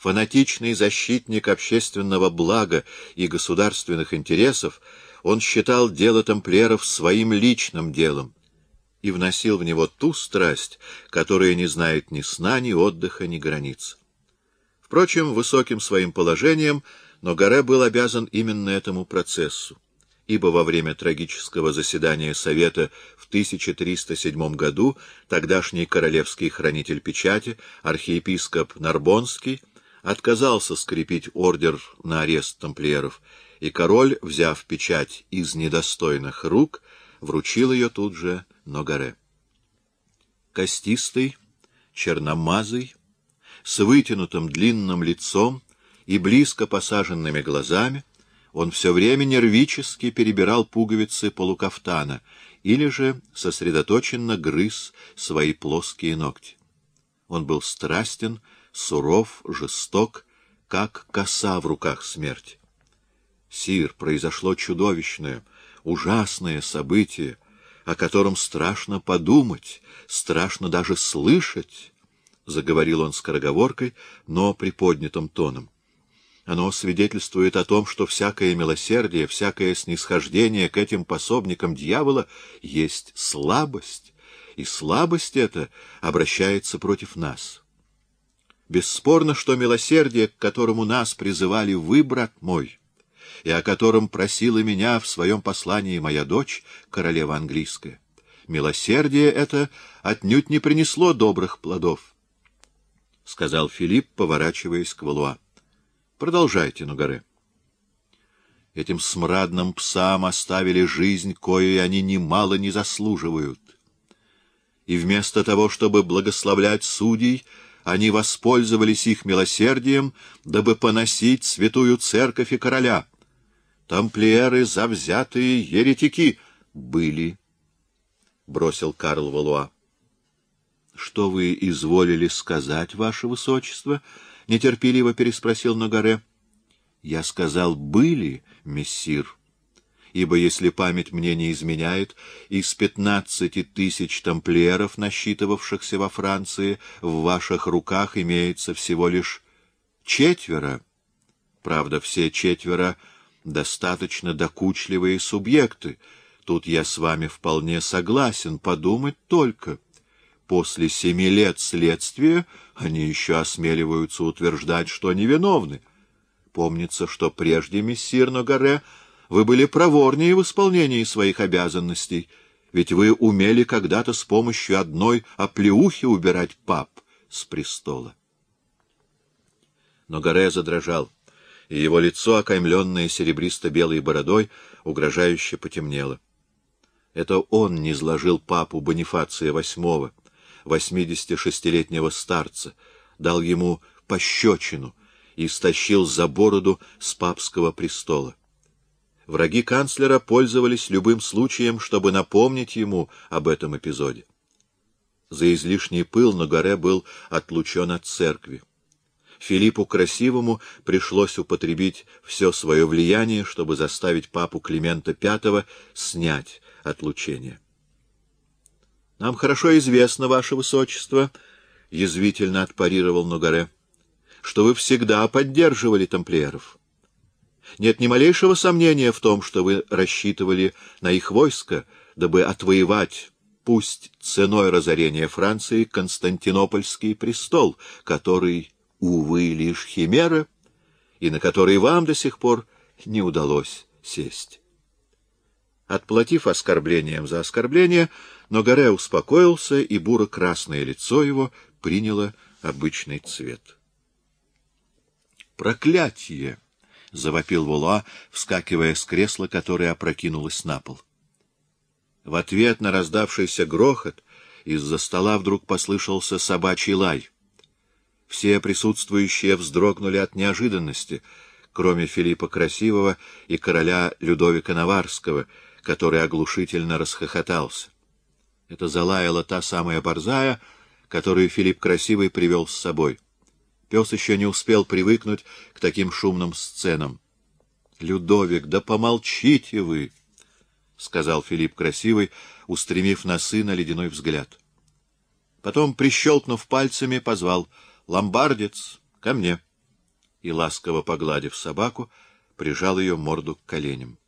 Фанатичный защитник общественного блага и государственных интересов, он считал дело тамплиеров своим личным делом и вносил в него ту страсть, которая не знает ни сна, ни отдыха, ни границ. Впрочем, высоким своим положением Ногаре был обязан именно этому процессу, ибо во время трагического заседания Совета в 1307 году тогдашний королевский хранитель печати, архиепископ Нарбонский, отказался скрепить ордер на арест тамплиеров, и король, взяв печать из недостойных рук, вручил ее тут же Ногаре. Костистый, черномазый, с вытянутым длинным лицом и близко посаженными глазами, он все время нервически перебирал пуговицы полукафтана или же сосредоточенно грыз свои плоские ногти. Он был страстен, суров, жесток, как коса в руках смерти. Сир, произошло чудовищное, ужасное событие, о котором страшно подумать, страшно даже слышать, — заговорил он скороговоркой, но приподнятым тоном. Оно свидетельствует о том, что всякое милосердие, всякое снисхождение к этим пособникам дьявола есть слабость, и слабость эта обращается против нас. Бесспорно, что милосердие, к которому нас призывали вы, брат мой, и о котором просила меня в своем послании моя дочь, королева английская, милосердие это отнюдь не принесло добрых плодов, — сказал Филипп, поворачиваясь к Валуа. — Продолжайте, Нугаре. Этим смрадным псам оставили жизнь, коей они немало не заслуживают. И вместо того, чтобы благословлять судей, — они воспользовались их милосердием, дабы поносить святую церковь и короля. Тамплиеры, завзятые еретики, были, — бросил Карл Валуа. — Что вы изволили сказать, ваше высочество? — нетерпеливо переспросил Нагаре. — Я сказал «были», мессир. — ибо, если память мне не изменяет, из пятнадцати тысяч тамплиеров, насчитывавшихся во Франции, в ваших руках имеется всего лишь четверо. Правда, все четверо достаточно докучливые субъекты. Тут я с вами вполне согласен, подумать только. После семи лет следствия они еще осмеливаются утверждать, что невиновны. Помнится, что прежде мессир Ногаре вы были проворнее в исполнении своих обязанностей, ведь вы умели когда-то с помощью одной оплеухи убирать пап с престола. Но Горе задрожал, и его лицо, окаймленное серебристо-белой бородой, угрожающе потемнело. Это он не сложил папу Бонифация VIII, восьмидесятишестилетнего старца, дал ему пощечину и стащил за бороду с папского престола. Враги канцлера пользовались любым случаем, чтобы напомнить ему об этом эпизоде. За излишний пыл Ногаре был отлучен от церкви. Филиппу Красивому пришлось употребить все свое влияние, чтобы заставить папу Климента V снять отлучение. — Нам хорошо известно, ваше высочество, — язвительно отпарировал Ногаре, — что вы всегда поддерживали тамплиеров. Нет ни малейшего сомнения в том, что вы рассчитывали на их войско, дабы отвоевать, пусть ценой разорения Франции, Константинопольский престол, который, увы, лишь химера, и на который вам до сих пор не удалось сесть. Отплатив оскорблением за оскорбление, Ногаре успокоился, и буро-красное лицо его приняло обычный цвет. «Проклятие!» — завопил Вула, вскакивая с кресла, которое опрокинулось на пол. В ответ на раздавшийся грохот из-за стола вдруг послышался собачий лай. Все присутствующие вздрогнули от неожиданности, кроме Филиппа Красивого и короля Людовика Наварского, который оглушительно расхохотался. Это залаяла та самая борзая, которую Филипп Красивый привел с собой — Пес еще не успел привыкнуть к таким шумным сценам. — Людовик, да помолчите вы! — сказал Филипп Красивый, устремив на сына ледяной взгляд. Потом, прищелкнув пальцами, позвал — Ломбардец, ко мне! — и, ласково погладив собаку, прижал ее морду к коленям.